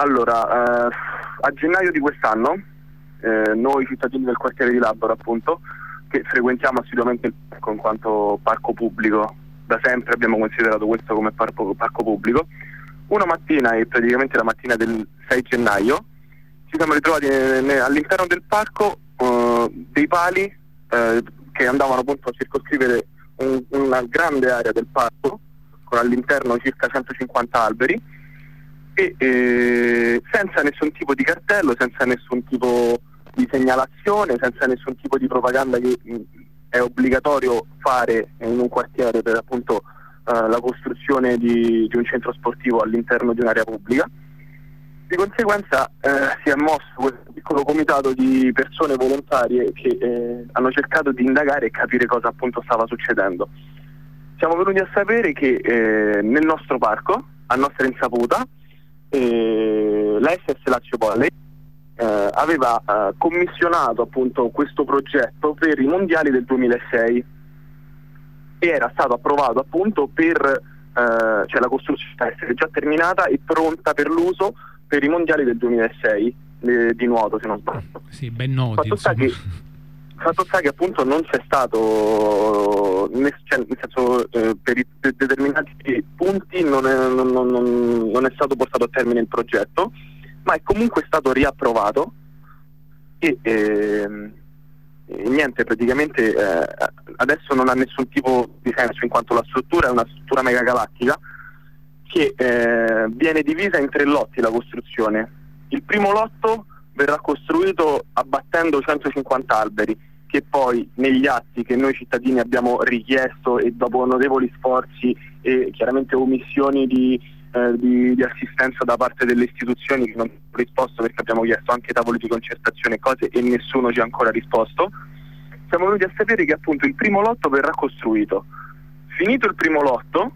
Allora, eh, a gennaio di quest'anno, eh, noi cittadini del quartiere di Laboro, appunto, che frequentiamo assiduamente il parco in quanto parco pubblico, da sempre abbiamo considerato questo come parco, parco pubblico, una mattina, e praticamente la mattina del 6 gennaio, ci siamo ritrovati all'interno del parco uh, dei pali uh, che andavano appunto a circoscrivere un, una grande area del parco, con all'interno circa 150 alberi, e eh, senza nessun tipo di cartello, senza nessun tipo di segnalazione, senza nessun tipo di propaganda che mh, è obbligatorio fare in un quartiere per appunto uh, la costruzione di, di, un centro sportivo all'interno di un'area pubblica. Di conseguenza eh, si è mosso questo piccolo comitato di persone volontarie che eh, hanno cercato di indagare e capire cosa appunto stava succedendo. Siamo venuti a sapere che eh, nel nostro parco, a nostra insaputa, eh, la SS Lazio Volley eh, aveva eh, commissionato appunto questo progetto per i mondiali del 2006 e era stato approvato appunto per, eh, cioè la costruzione essere già terminata e pronta per l'uso per i mondiali del 2006 eh, di nuoto se non sbaglio. Sì, ben noti. Fatto sta, che, fatto sta che appunto non c'è stato, cioè, nel senso eh, per, i, per determinati punti non è, non, non, non è stato portato a termine il progetto ma è comunque stato riapprovato e, ehm, e niente, praticamente eh, adesso non ha nessun tipo di senso in quanto la struttura è una struttura megagalattica che eh, viene divisa in tre lotti la costruzione. Il primo lotto verrà costruito abbattendo 150 alberi che poi negli atti che noi cittadini abbiamo richiesto e dopo notevoli sforzi e chiaramente omissioni di eh, di, di, assistenza da parte delle istituzioni che non hanno risposto perché abbiamo chiesto anche tavoli di concertazione e cose e nessuno ci ha ancora risposto. Siamo venuti a sapere che appunto il primo lotto verrà costruito. Finito il primo lotto,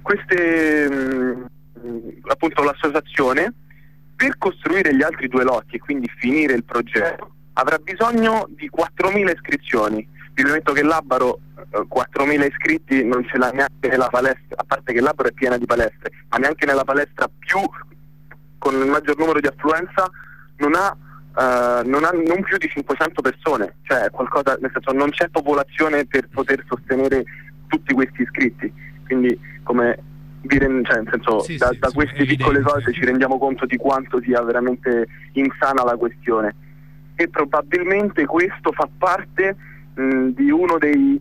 queste, mh, mm, appunto l'associazione per costruire gli altri due lotti e quindi finire il progetto avrà bisogno di 4.000 iscrizioni vi premetto che Labaro eh, 4.000 iscritti non ce l'ha neanche nella palestra, a parte che Labaro è piena di palestre, ma neanche nella palestra più con il maggior numero di affluenza non ha, uh, non, ha non più di 500 persone, cioè qualcosa, nel senso non c'è popolazione per poter sostenere tutti questi iscritti. Quindi come dire, cioè, nel senso, sì, da, sì, da queste piccole cose ci rendiamo conto di quanto sia veramente insana la questione. E probabilmente questo fa parte mh, di uno dei,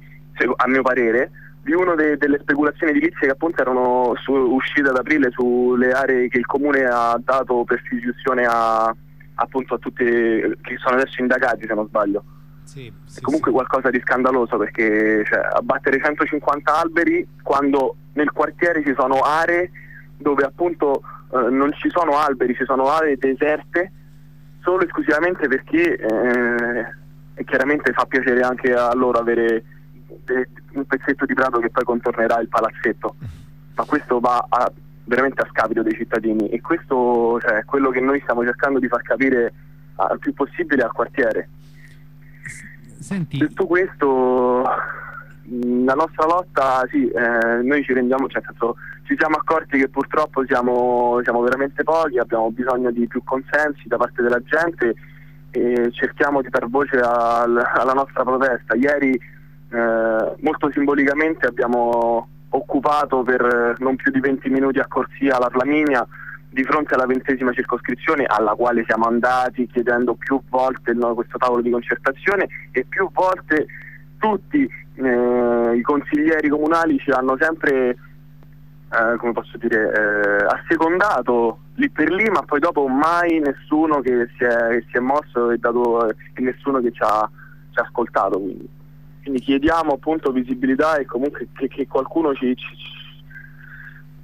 a mio parere, di una delle speculazioni edilizie che appunto erano su, uscite ad aprile sulle aree che il comune ha dato per istituzione a, appunto a tutti che sono adesso indagati se non sbaglio. Sì, sì, comunque sì. qualcosa di scandaloso perché cioè, abbattere 150 alberi quando nel quartiere ci sono aree dove appunto eh, non ci sono alberi, ci sono aree deserte solo esclusivamente perché eh, e chiaramente fa piacere anche a loro avere un pezzetto di prato che poi contornerà il palazzetto, ma questo va a, veramente a scapito dei cittadini e questo cioè, è quello che noi stiamo cercando di far capire al più possibile al quartiere. Senti... Detto questo, la nostra lotta, sì, eh, noi ci rendiamo, cioè, senso, ci siamo accorti che purtroppo siamo, siamo veramente pochi, abbiamo bisogno di più consensi da parte della gente e cerchiamo di dar voce al, alla nostra protesta. Ieri eh, molto simbolicamente abbiamo occupato per non più di 20 minuti a corsia la Flaminia di fronte alla ventesima circoscrizione alla quale siamo andati chiedendo più volte no, questo tavolo di concertazione e più volte tutti eh, i consiglieri comunali ci hanno sempre eh, come posso dire, eh, assecondato lì per lì, ma poi dopo mai nessuno che si è, che si è mosso e, dato, e nessuno che ci ha, ci ha ascoltato. Quindi. quindi. chiediamo appunto visibilità e comunque che, che qualcuno ci, ci,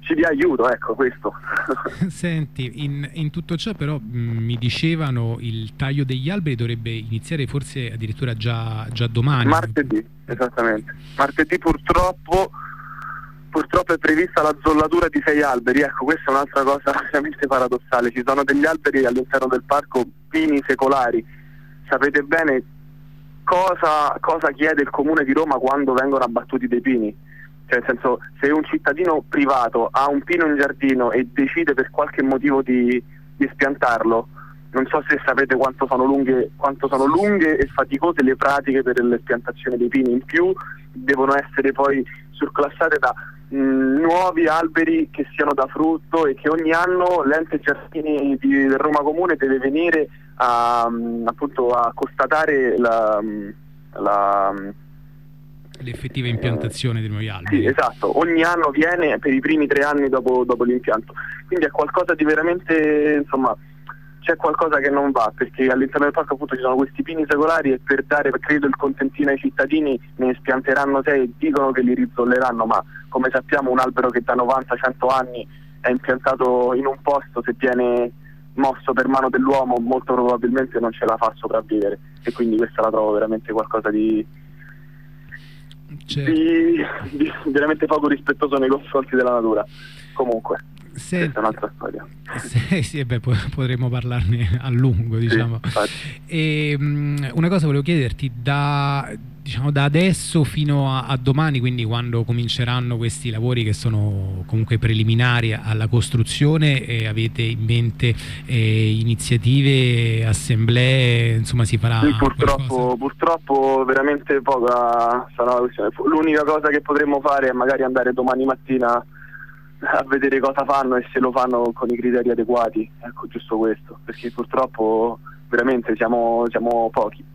ci dia aiuto, ecco questo. Senti, in, in, tutto ciò però mh, mi dicevano il taglio degli alberi dovrebbe iniziare forse addirittura già, già domani. Martedì, esattamente. Martedì purtroppo purtroppo è prevista la zollatura di sei alberi, ecco questa è un'altra cosa veramente paradossale, ci sono degli alberi all'interno del parco pini secolari, sapete bene cosa, cosa chiede il comune di Roma quando vengono abbattuti dei pini? Cioè, nel senso, se un cittadino privato ha un pino in giardino e decide per qualche motivo di, di espiantarlo, non so se sapete quanto sono, lunghe, quanto sono lunghe e faticose le pratiche per l'espiantazione dei pini, in più devono essere poi surclassate da mh, nuovi alberi che siano da frutto e che ogni anno l'ente giardini di Roma Comune deve venire a, mh, appunto, a constatare la, la l'effettiva impiantazione dei nuovi alberi. Sì, esatto, ogni anno viene per i primi tre anni dopo, dopo l'impianto, quindi è qualcosa di veramente, insomma, c'è qualcosa che non va perché all'interno del parco appunto ci sono questi pini secolari e per dare credo il contentino ai cittadini ne spianteranno sei e dicono che li rizzolleranno ma come sappiamo un albero che da 90-100 anni è impiantato in un posto se viene mosso per mano dell'uomo molto probabilmente non ce la fa sopravvivere. E quindi questa la trovo veramente qualcosa di, certo. di, di veramente poco rispettoso nei confronti della natura comunque Senti, questa è un'altra storia. Sì, sì beh, potremmo parlarne a lungo, diciamo. Sì, e, um, una cosa volevo chiederti, da, diciamo, da adesso fino a, a, domani, quindi quando cominceranno questi lavori che sono comunque preliminari alla costruzione, eh, avete in mente eh, iniziative, assemblee, insomma si farà... Sì, purtroppo, purtroppo veramente poca sarà la questione. L'unica cosa che potremmo fare è magari andare domani mattina a vedere cosa fanno e se lo fanno con i criteri adeguati, ecco giusto questo, perché purtroppo veramente siamo, siamo pochi.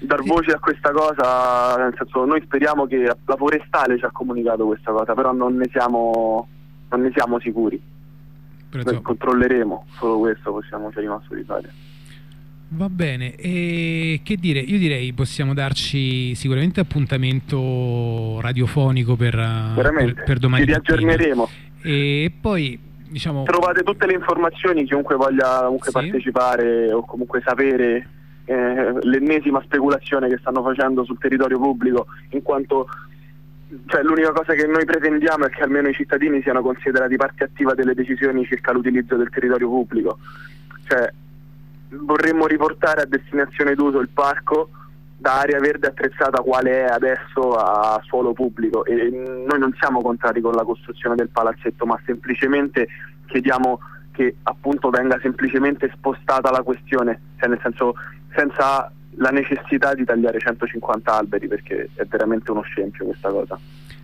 Dar voce a questa cosa, nel senso noi speriamo che la forestale ci ha comunicato questa cosa, però non ne siamo, non ne siamo sicuri. Noi controlleremo, solo questo possiamo ci è rimasto di fare. Va bene, e che dire, io direi possiamo darci sicuramente appuntamento radiofonico per, per, per domani. Ci riaggiorneremo. E poi diciamo... Trovate tutte le informazioni, chiunque voglia comunque sì. partecipare o comunque sapere eh, l'ennesima speculazione che stanno facendo sul territorio pubblico, in quanto cioè, l'unica cosa che noi pretendiamo è che almeno i cittadini siano considerati parte attiva delle decisioni circa l'utilizzo del territorio pubblico. Cioè, vorremmo riportare a destinazione d'uso il parco da area verde attrezzata quale è adesso a suolo pubblico e noi non siamo contrari con la costruzione del palazzetto ma semplicemente chiediamo che appunto venga semplicemente spostata la questione, cioè nel senso senza la necessità di tagliare 150 alberi perché è veramente uno scempio questa cosa.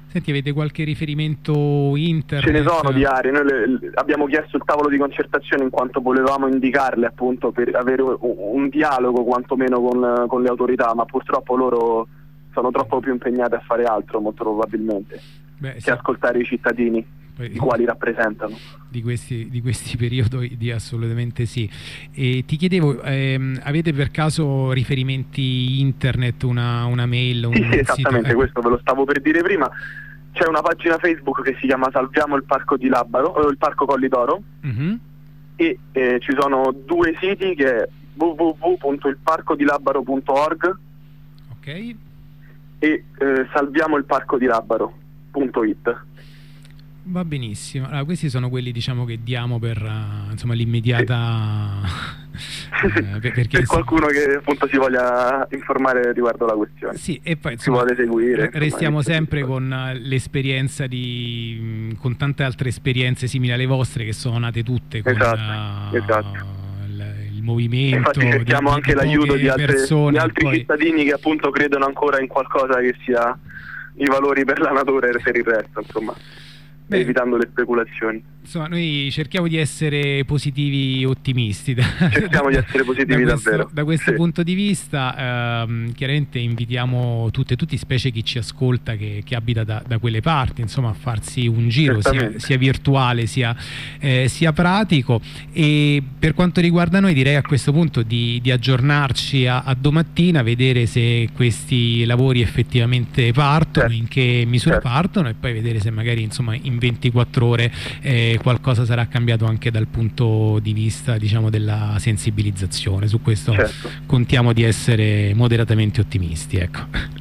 Senti, avete qualche riferimento internet? Ce ne sono di aree, noi le, le, abbiamo chiesto il tavolo di concertazione in quanto volevamo indicarle appunto per avere un, un dialogo quantomeno con, con, le autorità, ma purtroppo loro sono troppo più impegnate a fare altro molto probabilmente Beh, che sì. ascoltare i cittadini i quali rappresentano. Di questi, di questi periodi di assolutamente sì. E ti chiedevo, ehm, avete per caso riferimenti internet, una, una mail? Un sì, sì, esattamente, sito? questo ve lo stavo per dire prima. C'è una pagina Facebook che si chiama Salviamo il Parco di Labaro, o il Parco Colli d'Oro, uh-huh. e eh, ci sono due siti che è www.ilparcodilabaro.org Ok. e eh, salviamoilparcodilabaro.it. Va benissimo. Allora, questi sono quelli diciamo, che diamo per uh, l'immediata. eh, perché, per qualcuno che appunto si voglia informare riguardo la questione. Sì, e poi insomma, si vuole seguire. Restiamo insomma, sempre con uh, l'esperienza di. Con tante altre esperienze simili alle vostre che sono nate tutte con esatto, uh, esatto. Il, movimento. Infatti cerchiamo anche l'aiuto di, altre, di altri poi... cittadini che appunto credono ancora in qualcosa che sia i valori per la natura e per il resto, insomma. Beh, evitando le speculazioni. Insomma, noi cerchiamo di essere positivi ottimisti. Da, cerchiamo di essere positivi da questo, davvero. Da questo sì. punto di vista, ehm, chiaramente invitiamo tutte e tutti, specie chi ci ascolta che, che abita da, da, quelle parti, insomma, a farsi un giro sia, sia, virtuale sia, eh, sia, pratico. E per quanto riguarda noi, direi a questo punto di, di aggiornarci a, a, domattina, vedere se questi lavori effettivamente partono, certo. in che misura certo. partono, e poi vedere se magari insomma in 24 ore eh, qualcosa sarà cambiato anche dal punto di vista diciamo, della sensibilizzazione. Su questo certo. contiamo di essere moderatamente ottimisti. Ecco.